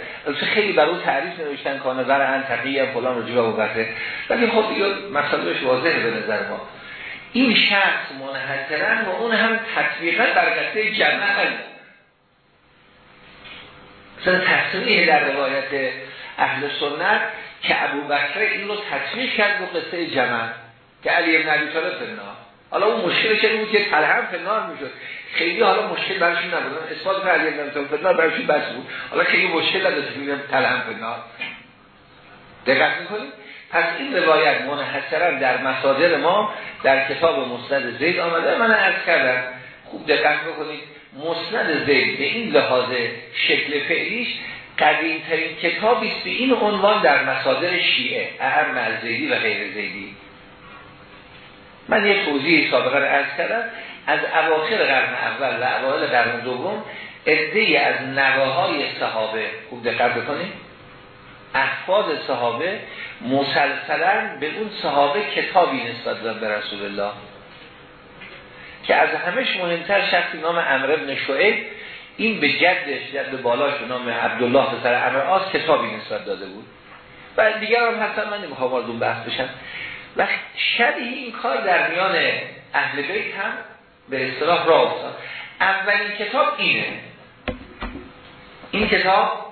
خیلی بر اون تعریف نوشتن کانه بر ان تقیه فلان رجوع و بحثه ولی خب دیگه مسئلهش واضحه به نظر ما. این شخص منحصرا و اون هم تطبیقا بر قصه جمع مثلا تصریح در روایت اهل سنت که ابو بکر این رو تطبیق کرد به قصه جمع که علی ابن عبی طالب فنار حالا اون مشکلش این بود؟ که تلهم فنار می‌شد. خیلی حالا مشکل برشون نبود. اثبات علی ابن عبی طالب فنار برشون بس بود. حالا خیلی مشکل نداشت میگم تلهم فنار دقت می‌کنید پس این روایت منحصرا در مصادر ما در کتاب مسند زید آمده. من عرض کردم خوب دقت بکنید مسند زید به این لحاظ شکل فعلیش قدیم ترین کتابی است به این عنوان در مصادر شیعه اهم زیدی و غیر زیدی. من یه توضیح سابقه رو عرض کردم. از اواخر قرن اول و اوایل قرن دوم عده‌ای از نواهای صحابه خوب دقت بکنید. احفاد صحابه مسلسلا به اون صحابه کتابی نسبت دادن به رسول الله. که از همش مهمتر شخصی نام امر ابن شعیب این به جدش جد بالاش به نام عبدالله پسر امر آس کتابی نسبت داده بود. و دیگر هم حتی من نمی‌خوام وارد اون بحث بشم. و شبیه این کار در میان اهل بیت هم به اصطلاح راه افتاد. اولین کتاب اینه. این کتاب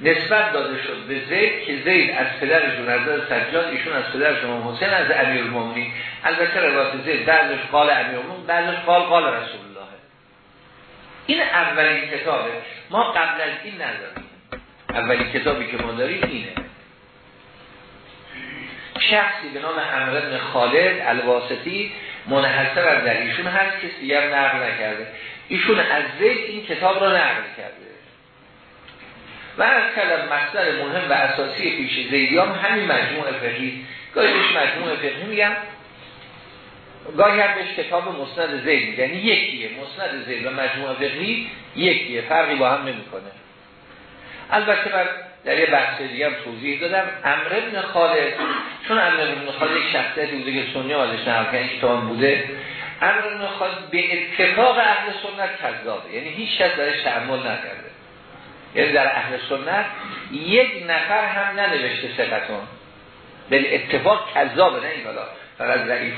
نسبت داده شد به زید که زید از پدرشون از سجاد ایشون از پدرشون حسین از امیر المومنین البته روایت زید بعضش قال امیر المومنین بعضش قال قال رسول الله. این اولین کتابه. ما قبل از این نداریم. اولین کتابی که ما داریم اینه. شخصی به نام امر بن خالد الواسطی منحصر از در ایشون هست که سیگر نقل نکرده. ایشون از زید این کتاب را نقل کرده. و از کلم مصدر مهم و اساسی پیش زیدیام همین مجموع فقهی. گاهی بهش مجموع فقهی میگم گاهی هم بهش کتاب مسند زید یعنی یکیه مسند زید و مجموع فقهی یکیه فرقی با هم نمی‌کنه. البته بر در یه بحث دیگه هم توضیح دادم. امر ابن خالد چون امر ابن خالد یک شخصیتی بوده که سنی آلش نهار کتاب بوده. امر ابن خالد به اتفاق اهل سنت کذابه. یعنی هیچ کس درش تحمل نکرده. یعنی در اهل سنت یک نفر هم ننوشته سقطون به اتفاق کذابه نه این حالا. فقط ضعیف.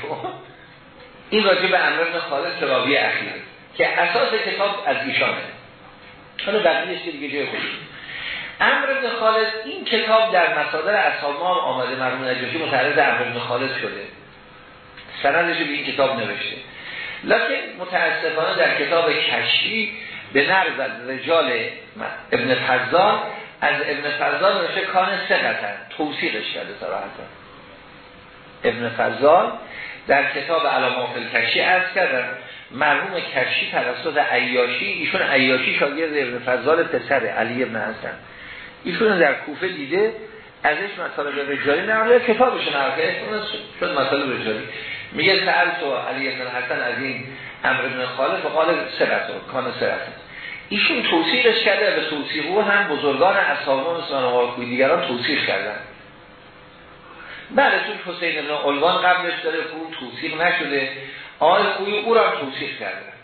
این راجع به امر ابن خالد سراوی اخیر که اساس کتاب از ایشانه. حالا بقیهش دیگه جای خودش. امر ابن خالد این کتاب در مصادر اصحاب ما آمده مرحوم نجاشی متعرض امر ابن خالد شده. سندش به این کتاب نوشته. لکن متاسفانه در کتاب کشی به نرز رجال ابن فضال از ابن فضال نوشته کان سقطن توصیقش کرده صراحتا ابن فضال در کتاب علامات کشی عرض کردن مرحوم کشی توسط عیاشی ایشون عیاشی شاگرد ابن فضال پسر علی ابن حسن. ایشون در کوفه دیده ازش مطالب رجالی نرده کتابش نرده شد مطالب رجالی. میگه سهل تو علی ابن حسن از این امر ابن خالف و قال سرطو کان سرطو ایشون توصیلش کرده به توصیل او هم بزرگان اصحابان مثل آقای دیگران توصیل کردن. بله چون حسین ابن علوان قبلش داره خوب توصیل نشده آقای خوی او را کردن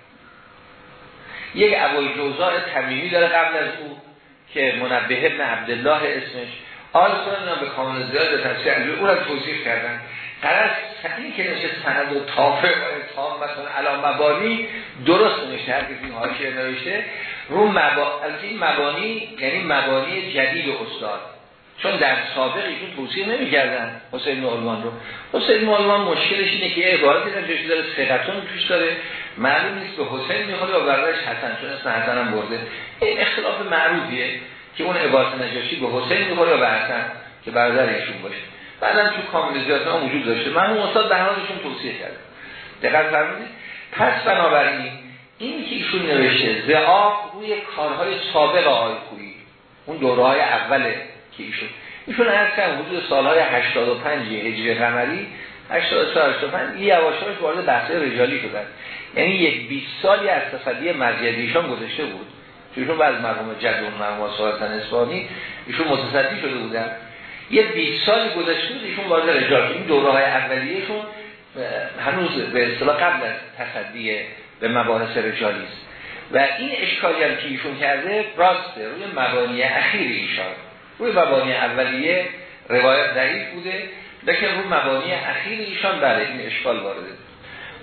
یک عبای جوزاء تمیمی داره قبل از او که منبه ابن عبدالله اسمش. آل کنن به کامل زیاد تفسیر او را توصیف کردن. قرص این که نشه سند و تافه و تام مثلا علام مبانی درست نوشته هر کسی این حاشیه نوشته. رو مبا... از این مبانی یعنی مبانی جدید استاد. چون در سابق ایشون توصیف نمی کردن حسین نولوان رو. حسین نولوان مشکلش اینه که یه عبارتی جوشی داره سقطون توش داره. معلوم نیست که حسین می‌خواد یا برادرش حسن چون اسم حسن هم برده. این اختلاف معروفیه که اون عبارت نجاشی به حسین می‌خواد یا به حسن که برادر ایشون باشه. بعدم تو کامل ها وجود داشته. من اون استاد حالشون توصیه کرد دقیق فرمودید؟ پس بنابراین این که ایشون نوشته زعاق روی کارهای سابق آقای خویی اون دوره های اوله که ایشون. ایشون هر کم حدود سالهای 85 هجری قمری 84 85 یه یواشاش وارد بحث رجالی شدن. یعنی یک 20 سالی از تصدی مرجعیت ایشان گذشته بود. چون بعد مرحوم جد و مرحوم سوالتن اسفانی ایشون متصدی شده بودن. یه 20 سالی گذشته بود ایشون وارد رجال این دوره های اولیهشون هنوز به اصطلاح قبل از تصدی به مباحث رجالی است. و این اشکالی هم که ایشون کرده راسته روی مبانی اخیر ایشان. روی مبانی اولیه روایت ضعیف بوده لیکن روی مبانی اخیر ایشان بله این اشکال وارده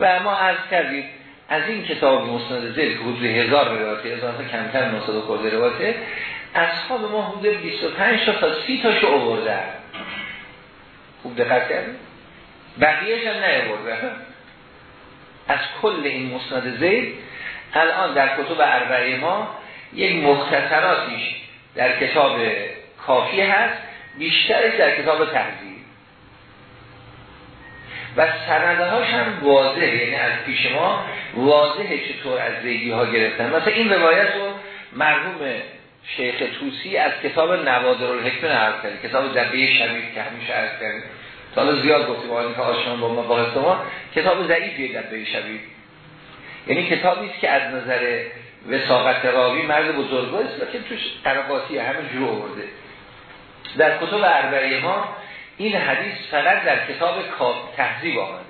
و ما از کردیم از این کتاب مسند زیر که حدود هزار روایت هزار کمتر نصد کرده روایته اصحاب ما حدود 25 تا 30 تاشو آورده خوب دقت کردیم بقیهش هم نیاورده از کل این مسند زید الان در کتب اربعه ما یک مختصراتیش در کتاب کافی هست بیشترش در کتاب تحضیر و سندهاش هم واضحه یعنی از پیش ما واضحه چطور از زیدی ها گرفتن. مثلا این روایت رو مرحوم شیخ توسی از کتاب نوادر الحکمه نقل کرد کتاب دبه شبیه که همیشه عرض کردیم. تا زیاد گفتیم آقایی که آشنا با ما با ما کتاب ضعیفیه دبه شبیه یعنی کتابی است که از نظر وساقت راوی مرد بزرگوار است که توش قرقاتی همه جور آورده. در کتب اربعه ما این حدیث فقط در کتاب تهذیب آمده.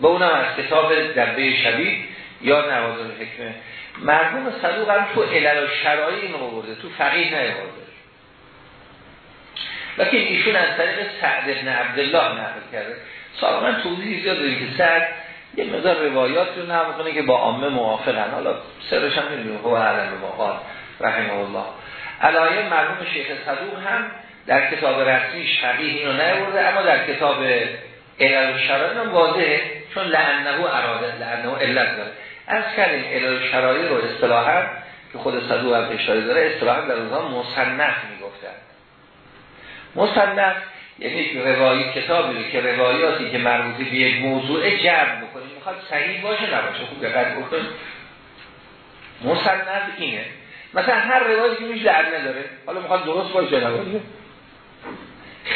با اونم از کتاب دبه شبید یا نوازل حکمه مرحوم صدوق هم تو علل و شرایع اینو برده تو فقیه نیورده لیکن ایشون از طریق سعد ابن عبدالله نقل کرده. سابقا توضیح زیاد داریم که سعد یه مقدار روایات رو نقل کنه که با عامه موافقن. حالا سرش هم می‌دونیم. هو علم به رحمه الله. علایه مرحوم شیخ صدوق هم در کتاب رسمی شقیه اینو اما در کتاب علل و شرایع هم واضحه چون لعنه اراده لعنه علت داره. از کردیم علل و شرایع رو اصطلاحا که خود صدوق هم اشاره داره اصطلاحا در اونها مصنف می‌گفتن. مصنف یعنی روایی کتابی که روایاتی که مربوطی به یک موضوع جمع بکنیم می‌خواد صحیح باشه نباشه خوب دقت بکنیم مصنف اینه. مثلا هر روایتی که میشه در نداره حالا می‌خواد درست باشه نباشه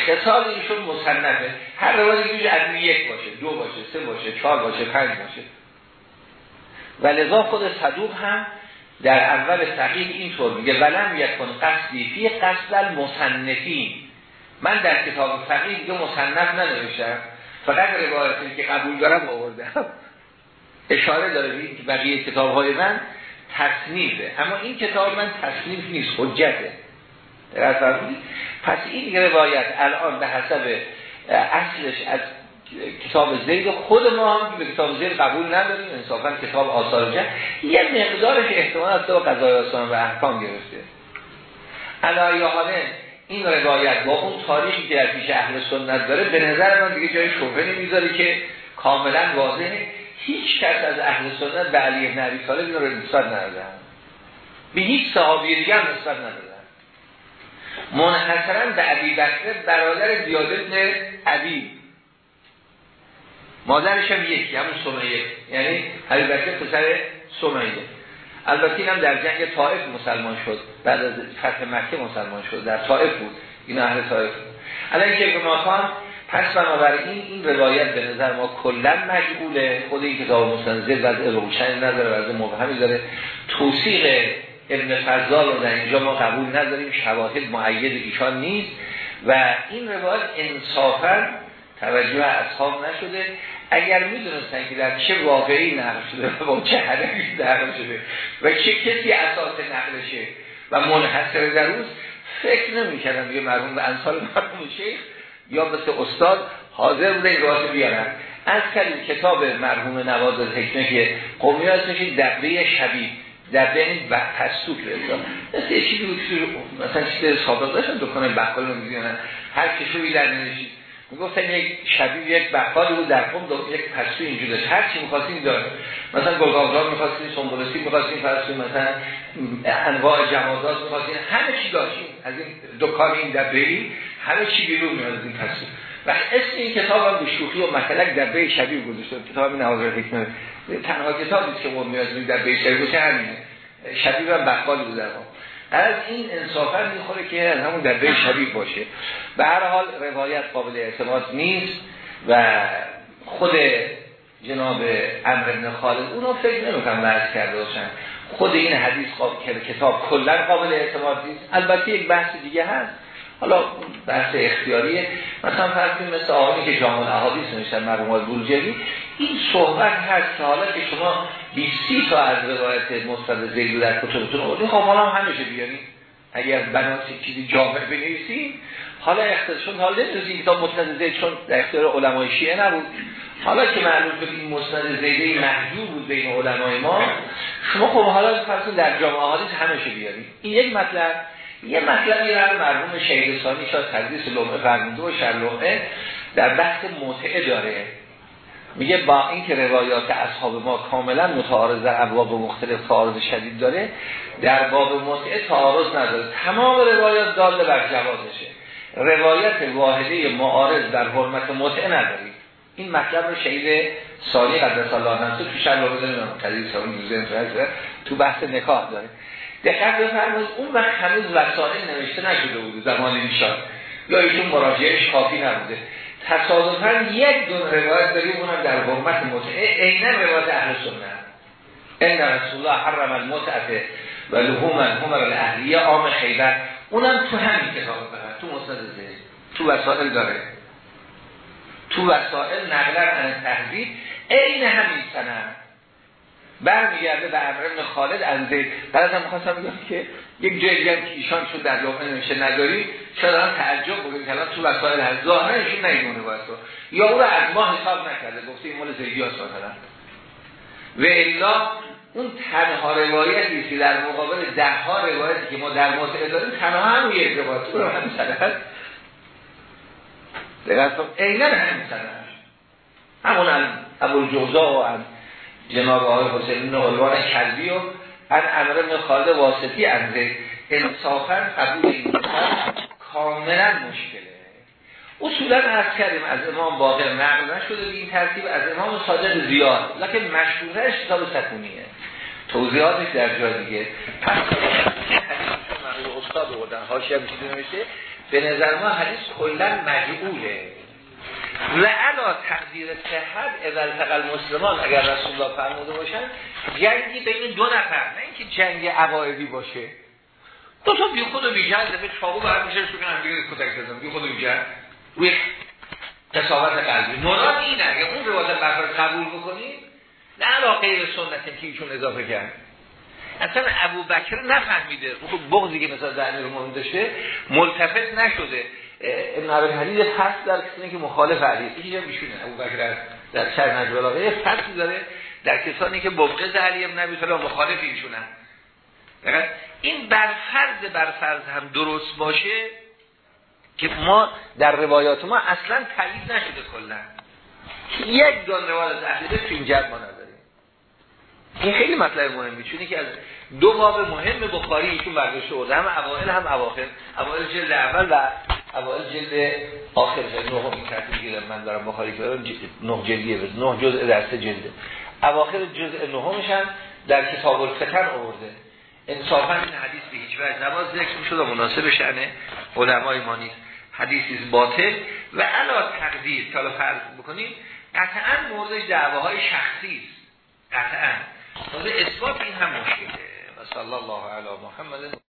خصال ایشون مصنفه. هر روایتی که میشه از یک باشه دو باشه سه باشه چهار باشه پنج باشه. و لذا خود صدوق هم در اول تحقیق اینطور میگه ولم یکن قصدی فی قصد المصنفین. من در کتاب فقیه دیگه مصنف ننوشتم فقط روایتی که قبول دارم آوردم. اشاره داره بید که بقیه کتاب های من تصنیفه اما این کتاب من تصنیف نیست حجته. پس این روایت الان به حسب اصلش از کتاب زید خود ما هم به کتاب زید قبول نداریم انصافا کتاب آثار جن یه مقدارش احتمال از تو قضای آسان و احکام گرفته. علایه حاله این روایت با اون تاریخی که در پیش اهل سنت داره به نظر من دیگه جای شبهه نمی‌ذاره که کاملا واضحه. هیچ کس از اهل سنت به علی ابن عبی طالب این رو نسبت ندادن به هیچ صحابی دیگه هم نسبت ندادن منحصرا به عبی بکر برادر زیاد ابن عبی مادرش هم یکی همون سمیه. یعنی عبی بکر پسر سمیه. البته این هم در جنگ طائف مسلمان شد. بعد از فتح مکه مسلمان شد. در طائف بود. این اهل طائف الان که ناکان پس بنابراین این روایت به نظر ما کلا مجبوله خود این کتاب مستنزل وضع روشن نداره وضع مبهمی داره. توصیق ابن فضال رو در اینجا ما قبول نداریم. شواهد معید ایشان نیست. و این روایت انصافا توجه اصحاب نشده. اگر می‌دونستن که در چه واقعی نقل شده و با چه هدفی نقل شده و چه کسی اساس نقلشه و منحصر در روز فکر نمی‌کردن دیگه مرحوم به انصار مرحوم شیخ یا مثل استاد حاضر بوده این روایت بیارن. از کلیم کتاب مرحوم نواز حکمه که قومی اسمش دبه شبیه دبه این و پستوک رسا مثل یه چیزی بود مثلا چیزی سابق داشتن دکانه بقال رو می‌دونن هر کشوی در نوشید. می‌گفتن یک شبیه یک بقال بود در قم یک پستو اینجور داشت. هر چی می‌خواستین داره مثلا گلگاودار می‌خواستین سنبولسی می‌خواستین پستو مثلا انواع جمادات می‌خواستین همه چی داشتین. از این دکان این دبه‌ای همه چی بیرون میاد از این پستو و اسم این کتاب هم به شوخی و مطلق دبه شبیه گذاشته کتاب این نوازر حکمه تنها کتابی که ما میاد دبه شبیه گذاشته همینه. شبیه هم بقال بود در از این انصافا می‌خوره که همون در شبیه باشه. به هر حال روایت قابل اعتماد نیست و خود جناب امر ابن خالد اونو فکر نمی‌کنم بحث کرده باشن. خود این حدیث کتاب کلا قابل اعتماد نیست. البته یک بحث دیگه هست. حالا بحث اختیاریه. مثلا فرض کنیم مثل آقایی که جامع احادیث نوشتن مرحوم بولجری این صحبت هست که حالا که شما 20 تا از روایت مستند زیدو در کتبتون آوردین خب حالا هم همیشه بیارین. اگر بناسی چیزی جامع بنویسین حالا اختصارشون حالا نمی‌دونید کتاب مستند زید چون در اختیار علمای شیعه نبود. حالا که معلوم شد این مستند زیده محجور بود بین علمای ما شما خب حالا فرض در جامعه احادیث همیشه بیارین. این یک مطلب. یه مطلبی رو مرحوم شهید ثانی شاید تدریس لومه فرمونده و شرلومه در بحث متعه داره. میگه با اینکه روایات اصحاب ما کاملا متعارض در ابواب مختلف تعارض شدید داره در باب متعه تعارض نداره. تمام روایات داده بر جوازشه. روایت واحده معارض در حرمت متعه نداری. این مطلب رو شهید ثانی قدس الله نفسه تو شرلومه داریم قدیر ثانی تو بحث نکاح داره. دقت بفرمایید اون وقت هنوز وسائل نوشته نشده بود زمان ایشان. یا ایشون مراجعش کافی نبوده. تصادفا یک دون روایت داریم اونم در حرمت متعه عینا روایت اهل سنت. ان رسول الله حرم المتعه و لحوم الحمر الاهلیه عام خیبر. اونم تو همین کتاب فقط تو مصند زید تو وسائل داره. تو وسائل نقلر عن تحضیر عین همین سند. برمیگرده به امر ابن خالد از زید. بعد هم می‌خواستم بگم که یک جایی که ایشان چون در لوحه نمیشه نداری شاید الان تعجب بگیم که تو وسائل هست. ظاهرشون نگونه باید تو. یا او رو از ما حساب نکرده. گفته این مال زیدی هست مثلا. و الا اون تنها روایتی که در مقابل ده ها روایتی که ما در موضع داریم تنها هم یک روایت. رو هم سند دقیقا. اینا همین سند همون ابو الجوزا و هم. جناب آقای حسین علوان کلبی و ان امر ابن خالد واسطی انده انصافا قبول این کاملا مشکله. اصولا عرض کردیم از امام باقر نقل نشده به این ترتیب از امام صادق زیاد. لکن مشهورش کتاب سکونیه توضیحاتش در جای دیگه. پس استاد بردن هاشی هم چیزی نمیشه به نظر ما حدیث کلا مجعوله. و علا تقدیر صحت اول تقل مسلمان اگر رسول الله فرموده باشن جنگی بین دو نفر نه اینکه جنگ عقایدی باشه. دو تا بی خود و بی جنگ به چاقو برای میشه شو کنم دیگه کتک بزنم بی خود و بی جنگ. روی تصاوت قلبی. مراد اینه اگه اون روایت بخار قبول بکنید نه علاقه به سنت که ایشون اضافه کرد. اصلا ابو بکر نفهمیده. خب بغضی که مثلا در امیر داشته ملتفت نشده. ابن عبد الحدید هست در کسی که مخالف علی یکی هم میشونه ابو بکر در شر یه فصل داره در کسانی که بغض علی ابن ابی طالب مخالف ایشونن. این بر فرض بر فرض هم درست باشه که ما در روایات ما اصلا تایید نشده کلا. یک دان روایت از اهل بیت ما نداریم. این خیلی مطلب مهمی چونی که از دو باب مهم بخاری ایشون برداشته بوده هم اوائل هم اواخر. اوائل جلد اول و اوائل جلد آخر جلد نه این ترتیب دیگه من دارم بخاری که نه جلدیه بس نه جزء در سه جلده اواخر جزء نهمش هم در کتاب الفتن آورده. انصافا این حدیث به هیچ وجه نباز ذکر و مناسب شأن علمای ما نیست. حدیثی باطل و علا تقدیر حالا فرض بکنیم قطعا موردش دعواهای شخصی است. قطعا. اثبات این هم مشکله. و صلی الله علی محمد.